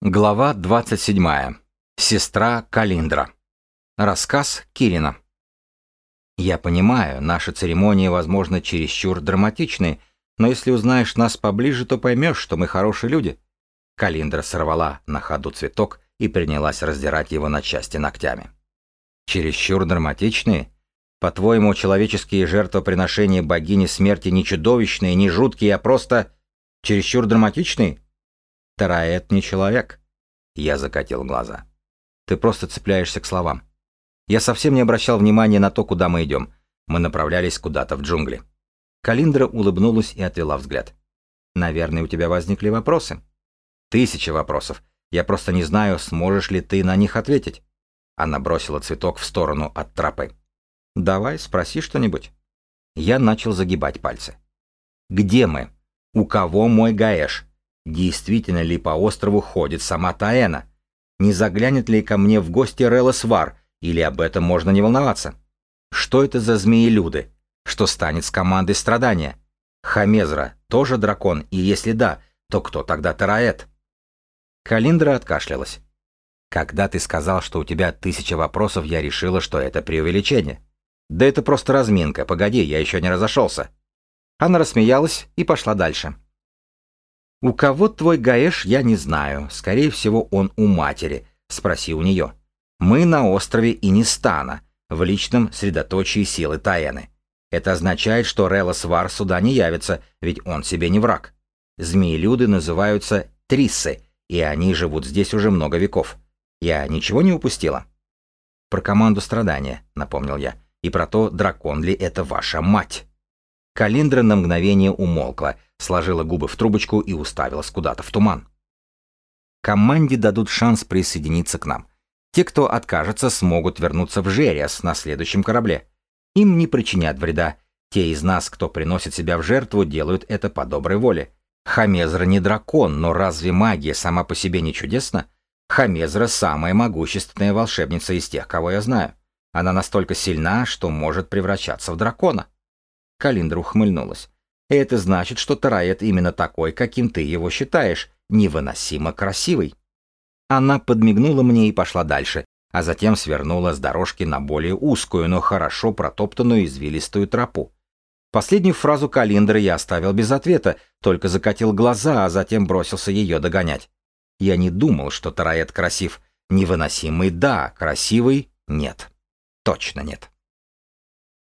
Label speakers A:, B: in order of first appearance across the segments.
A: Глава 27. Сестра Калиндра. Рассказ Кирина. Я понимаю, наши церемонии, возможно, чересчур драматичны, но если узнаешь нас поближе, то поймешь, что мы хорошие люди. Калиндра сорвала на ходу цветок и принялась раздирать его на части ногтями. Чересчур драматичные? По-твоему, человеческие жертвоприношения богини смерти не чудовищные, не жуткие, а просто чересчур драматичные? Тараэт не человек. Я закатил глаза. Ты просто цепляешься к словам. Я совсем не обращал внимания на то, куда мы идем. Мы направлялись куда-то в джунгли. Калиндра улыбнулась и отвела взгляд. Наверное, у тебя возникли вопросы. Тысячи вопросов. Я просто не знаю, сможешь ли ты на них ответить. Она бросила цветок в сторону от тропы. Давай, спроси что-нибудь. Я начал загибать пальцы. Где мы? У кого мой гаэш? Действительно ли по острову ходит сама Таэна? Не заглянет ли ко мне в гости Релла Свар, или об этом можно не волноваться? Что это за змеи-люды? Что станет с командой страдания? Хамезра тоже дракон, и если да, то кто тогда Тараэт? Калиндра откашлялась. Когда ты сказал, что у тебя тысяча вопросов, я решила, что это преувеличение. Да это просто разминка, погоди, я еще не разошелся. Она рассмеялась и пошла дальше. «У кого твой Гаэш, я не знаю. Скорее всего, он у матери. Спроси у нее. Мы на острове Инистана, в личном средоточии силы Таэны. Это означает, что Релос Вар сюда не явится, ведь он себе не враг. Змеи-люды называются Триссы, и они живут здесь уже много веков. Я ничего не упустила?» «Про команду страдания», — напомнил я, — «и про то, дракон ли это ваша мать». Калиндра на мгновение умолкла — сложила губы в трубочку и уставилась куда-то в туман. Команде дадут шанс присоединиться к нам. Те, кто откажется, смогут вернуться в Жериас на следующем корабле. Им не причинят вреда. Те из нас, кто приносит себя в жертву, делают это по доброй воле. Хамезра не дракон, но разве магия сама по себе не чудесна? Хамезра самая могущественная волшебница из тех, кого я знаю. Она настолько сильна, что может превращаться в дракона. Калиндра ухмыльнулась. Это значит, что Тараэт именно такой, каким ты его считаешь, невыносимо красивый. Она подмигнула мне и пошла дальше, а затем свернула с дорожки на более узкую, но хорошо протоптанную извилистую тропу. Последнюю фразу Калиндры я оставил без ответа, только закатил глаза, а затем бросился ее догонять. Я не думал, что Тараэт красив. Невыносимый — да, красивый — нет. Точно нет.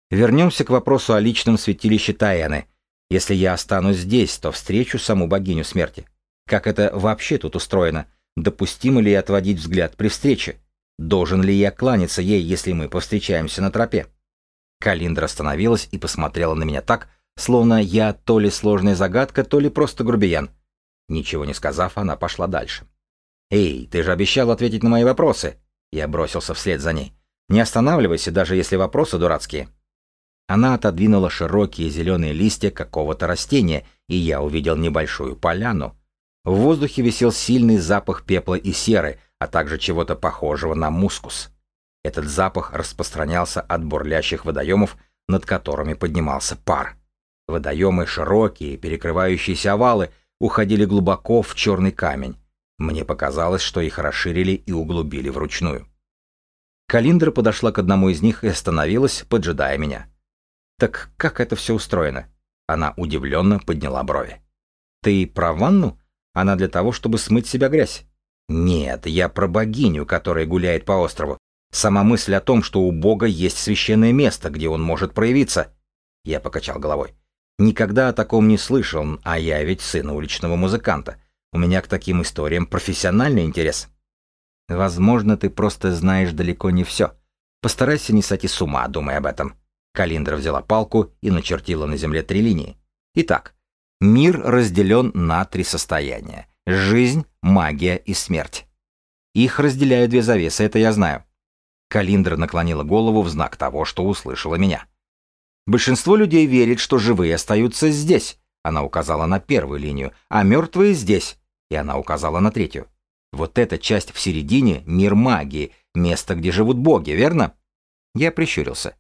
A: Вернемся к вопросу о личном святилище Таэны — если я останусь здесь, то встречу саму богиню смерти. Как это вообще тут устроено? Допустимо ли отводить взгляд при встрече? Должен ли я кланяться ей, если мы повстречаемся на тропе? Калиндра остановилась и посмотрела на меня так, словно я то ли сложная загадка, то ли просто грубиян. Ничего не сказав, она пошла дальше. «Эй, ты же обещал ответить на мои вопросы!» Я бросился вслед за ней. «Не останавливайся, даже если вопросы дурацкие». Она отодвинула широкие зеленые листья какого-то растения, и я увидел небольшую поляну. В воздухе висел сильный запах пепла и серы, а также чего-то похожего на мускус. Этот запах распространялся от бурлящих водоемов, над которыми поднимался пар. Водоемы широкие, перекрывающиеся овалы, уходили глубоко в черный камень. Мне показалось, что их расширили и углубили вручную. Калиндра подошла к одному из них и остановилась, поджидая меня. Так как это все устроено? Она удивленно подняла брови. Ты про ванну? Она для того, чтобы смыть себя грязь. Нет, я про богиню, которая гуляет по острову. Сама мысль о том, что у Бога есть священное место, где он может проявиться. Я покачал головой. Никогда о таком не слышал, а я ведь сын уличного музыканта. У меня к таким историям профессиональный интерес. Возможно, ты просто знаешь далеко не все. Постарайся не сойти с ума, думая об этом. Калиндра взяла палку и начертила на земле три линии. Итак, мир разделен на три состояния. Жизнь, магия и смерть. Их разделяют две завесы, это я знаю. Калиндра наклонила голову в знак того, что услышала меня. Большинство людей верит, что живые остаются здесь. Она указала на первую линию, а мертвые здесь. И она указала на третью. Вот эта часть в середине — мир магии, место, где живут боги, верно? Я прищурился.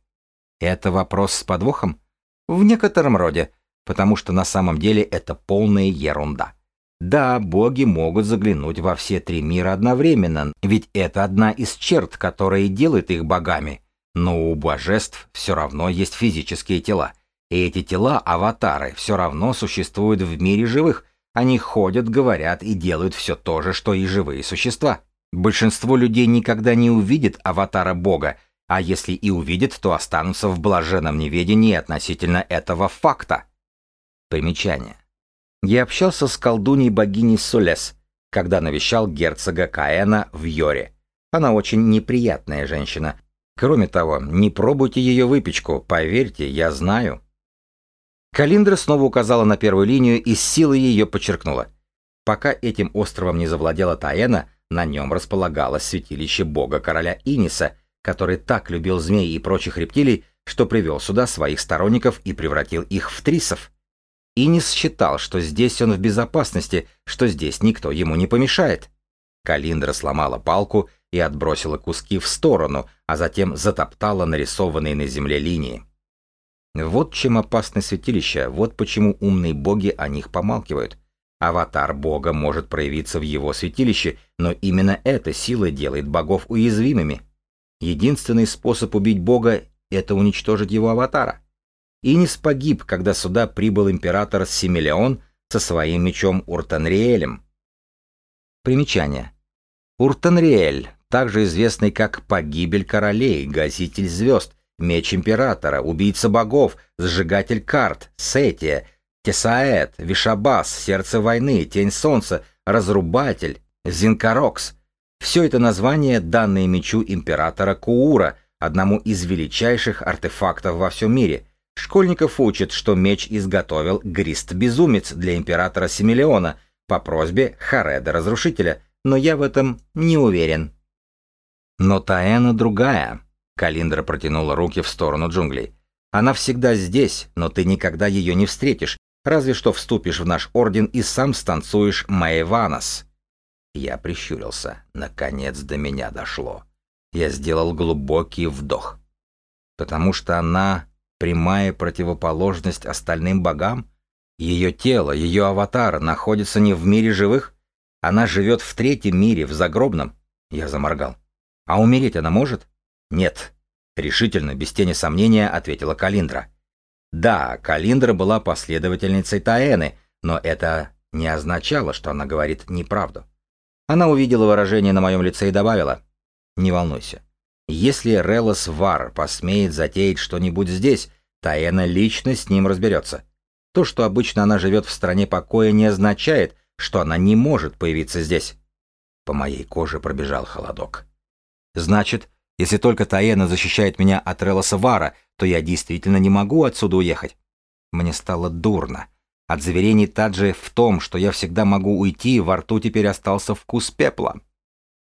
A: Это вопрос с подвохом? В некотором роде, потому что на самом деле это полная ерунда. Да, боги могут заглянуть во все три мира одновременно, ведь это одна из черт, которые делают их богами. Но у божеств все равно есть физические тела. И эти тела, аватары, все равно существуют в мире живых. Они ходят, говорят и делают все то же, что и живые существа. Большинство людей никогда не увидит аватара бога, а если и увидят, то останутся в блаженном неведении относительно этого факта. Примечание. Я общался с колдуней богиней Солес, когда навещал герцога Каэна в Йоре. Она очень неприятная женщина. Кроме того, не пробуйте ее выпечку, поверьте, я знаю. Калиндра снова указала на первую линию и с силой ее подчеркнула. Пока этим островом не завладела Таэна, на нем располагалось святилище бога короля Иниса, который так любил змей и прочих рептилий, что привел сюда своих сторонников и превратил их в трисов. Инис считал, что здесь он в безопасности, что здесь никто ему не помешает. Калиндра сломала палку и отбросила куски в сторону, а затем затоптала нарисованные на земле линии. Вот чем опасны святилища, вот почему умные боги о них помалкивают. Аватар бога может проявиться в его святилище, но именно эта сила делает богов уязвимыми. Единственный способ убить бога — это уничтожить его аватара. Инис погиб, когда сюда прибыл император Симелеон со своим мечом Уртанриэлем. Примечание. Уртанриэль, также известный как Погибель королей, Гаситель звезд, Меч императора, Убийца богов, Сжигатель карт, Сетия, Тесаэт, Вишабас, Сердце войны, Тень солнца, Разрубатель, Зинкарокс. Все это названия, данные мечу императора Куура, одному из величайших артефактов во всем мире – Школьников учат, что меч изготовил Грист-безумец для императора Симелеона по просьбе Хареда-разрушителя, но я в этом не уверен. Но Таэна другая. Калиндра протянула руки в сторону джунглей. Она всегда здесь, но ты никогда ее не встретишь, разве что вступишь в наш орден и сам станцуешь Маеванос. Я прищурился. Наконец до меня дошло. Я сделал глубокий вдох. Потому что она прямая противоположность остальным богам? Ее тело, ее аватар находится не в мире живых? Она живет в третьем мире, в загробном? Я заморгал. А умереть она может? Нет. Решительно, без тени сомнения, ответила Калиндра. Да, Калиндра была последовательницей Таэны, но это не означало, что она говорит неправду. Она увидела выражение на моем лице и добавила, «Не волнуйся, если Релос Вар посмеет затеять что-нибудь здесь, Таэна лично с ним разберется. То, что обычно она живет в стране покоя, не означает, что она не может появиться здесь. По моей коже пробежал холодок. Значит, если только Таэна защищает меня от Релоса Вара, то я действительно не могу отсюда уехать. Мне стало дурно. От заверений Таджи в том, что я всегда могу уйти, во рту теперь остался вкус пепла.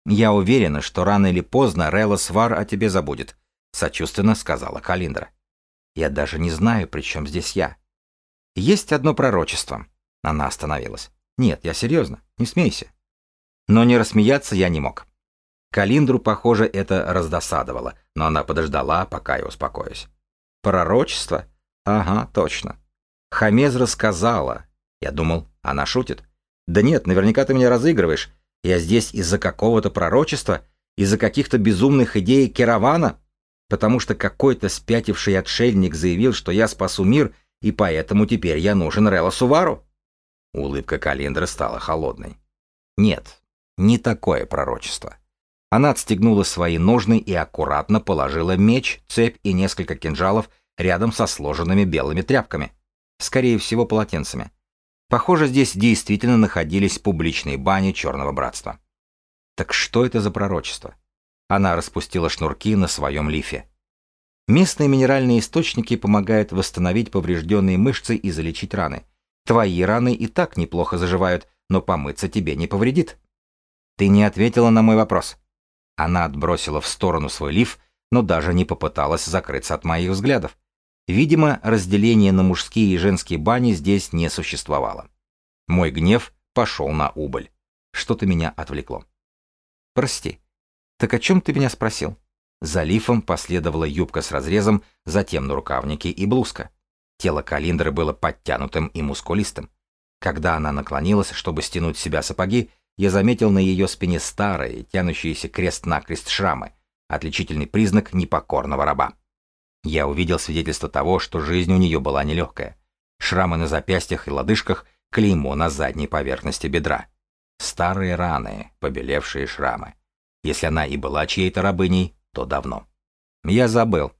A: «Я уверена, что рано или поздно Релла Свар о тебе забудет», — сочувственно сказала Калиндра. «Я даже не знаю, при чем здесь я». «Есть одно пророчество». Она остановилась. «Нет, я серьезно, не смейся». Но не рассмеяться я не мог. Калиндру, похоже, это раздосадовало, но она подождала, пока я успокоюсь. «Пророчество? Ага, точно. Хамез рассказала. Я думал, она шутит. Да нет, наверняка ты меня разыгрываешь. Я здесь из-за какого-то пророчества, из-за каких-то безумных идей Керавана, потому что какой-то спятивший отшельник заявил, что я спасу мир, и поэтому теперь я нужен Релла Сувару. Улыбка Калиндры стала холодной. Нет, не такое пророчество. Она отстегнула свои ножны и аккуратно положила меч, цепь и несколько кинжалов рядом со сложенными белыми тряпками. Скорее всего, полотенцами. Похоже, здесь действительно находились публичные бани Черного Братства. Так что это за пророчество? Она распустила шнурки на своем лифе. Местные минеральные источники помогают восстановить поврежденные мышцы и залечить раны. Твои раны и так неплохо заживают, но помыться тебе не повредит. Ты не ответила на мой вопрос. Она отбросила в сторону свой лиф, но даже не попыталась закрыться от моих взглядов. Видимо, разделение на мужские и женские бани здесь не существовало. Мой гнев пошел на убыль. Что-то меня отвлекло. Прости. Так о чем ты меня спросил? За лифом последовала юбка с разрезом, затем на рукавнике и блузка. Тело Калиндры было подтянутым и мускулистым. Когда она наклонилась, чтобы стянуть с себя сапоги, я заметил на ее спине старые, тянущиеся крест-накрест шрамы, отличительный признак непокорного раба. Я увидел свидетельство того, что жизнь у нее была нелегкая. Шрамы на запястьях и лодыжках, клеймо на задней поверхности бедра. Старые раны, побелевшие шрамы. Если она и была чьей-то рабыней, то давно. Я забыл.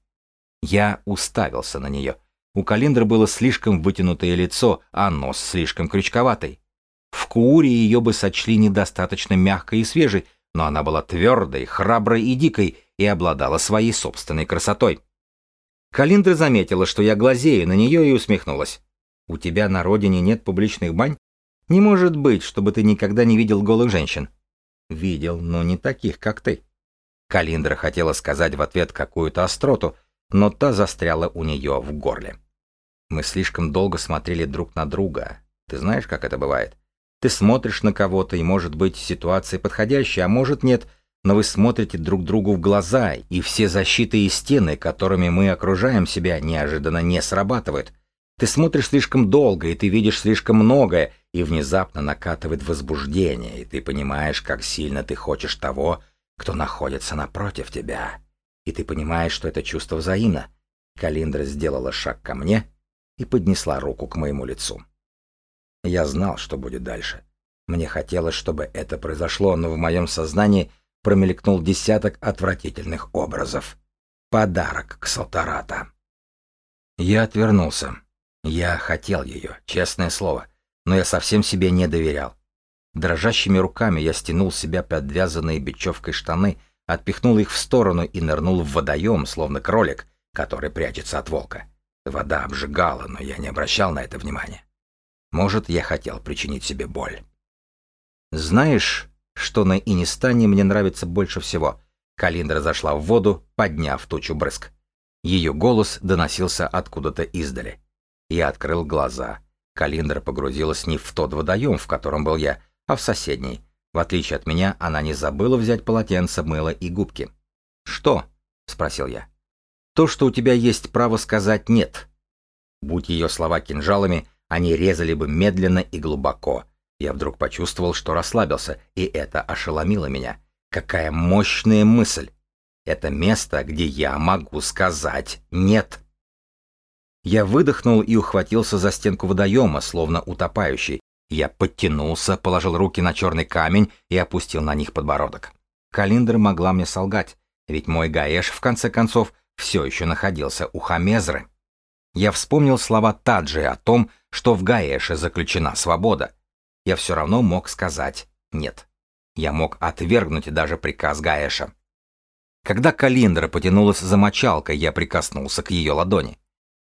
A: Я уставился на нее. У Калиндры было слишком вытянутое лицо, а нос слишком крючковатый. В Кууре ее бы сочли недостаточно мягкой и свежей, но она была твердой, храброй и дикой и обладала своей собственной красотой. Калиндра заметила, что я глазею на нее и усмехнулась. «У тебя на родине нет публичных бань? Не может быть, чтобы ты никогда не видел голых женщин». «Видел, но не таких, как ты». Калиндра хотела сказать в ответ какую-то остроту, но та застряла у нее в горле. Мы слишком долго смотрели друг на друга. Ты знаешь, как это бывает? Ты смотришь на кого-то, и может быть ситуация подходящая, а может нет, но вы смотрите друг другу в глаза, и все защиты и стены, которыми мы окружаем себя, неожиданно не срабатывают. Ты смотришь слишком долго, и ты видишь слишком многое, и внезапно накатывает возбуждение, и ты понимаешь, как сильно ты хочешь того, кто находится напротив тебя. И ты понимаешь, что это чувство взаимно. Калиндра сделала шаг ко мне и поднесла руку к моему лицу. Я знал, что будет дальше. Мне хотелось, чтобы это произошло, но в моем сознании промелькнул десяток отвратительных образов. Подарок к Салтарата. Я отвернулся. Я хотел ее, честное слово, но я совсем себе не доверял. Дрожащими руками я стянул с себя подвязанные бечевкой штаны, отпихнул их в сторону и нырнул в водоем, словно кролик, который прячется от волка. Вода обжигала, но я не обращал на это внимания. Может, я хотел причинить себе боль. Знаешь, что на Инистане мне нравится больше всего? Калиндра зашла в воду, подняв тучу брызг. Ее голос доносился откуда-то издали. Я открыл глаза. Калиндра погрузилась не в тот водоем, в котором был я, а в соседний. В отличие от меня, она не забыла взять полотенце, мыло и губки. «Что?» — спросил я. «То, что у тебя есть право сказать «нет». Будь ее слова кинжалами, они резали бы медленно и глубоко. Я вдруг почувствовал, что расслабился, и это ошеломило меня. Какая мощная мысль! Это место, где я могу сказать «нет». Я выдохнул и ухватился за стенку водоема, словно утопающий. Я подтянулся, положил руки на черный камень и опустил на них подбородок. Калиндра могла мне солгать, ведь мой Гаэш, в конце концов, все еще находился у Хамезры. Я вспомнил слова Таджи о том, что в Гаэше заключена свобода. Я все равно мог сказать «нет». Я мог отвергнуть даже приказ Гаэша. Когда Калиндра потянулась за мочалкой, я прикоснулся к ее ладони.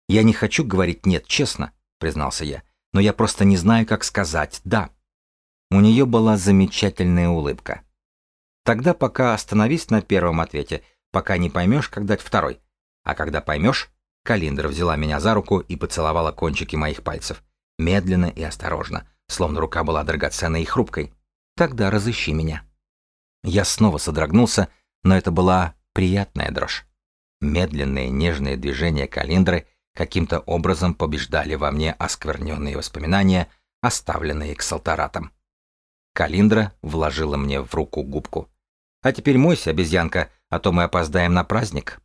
A: «Я не хочу говорить «нет» честно», — признался я, «но я просто не знаю, как сказать «да». У нее была замечательная улыбка. Тогда пока остановись на первом ответе, пока не поймешь, как дать второй. А когда поймешь, Калиндра взяла меня за руку и поцеловала кончики моих пальцев. Медленно и осторожно, словно рука была драгоценной и хрупкой. «Тогда разыщи меня». Я снова содрогнулся, но это была приятная дрожь. Медленные нежные движения Калиндры каким-то образом побеждали во мне оскверненные воспоминания, оставленные к салтаратам. Калиндра вложила мне в руку губку. «А теперь мойся, обезьянка, а то мы опоздаем на праздник»,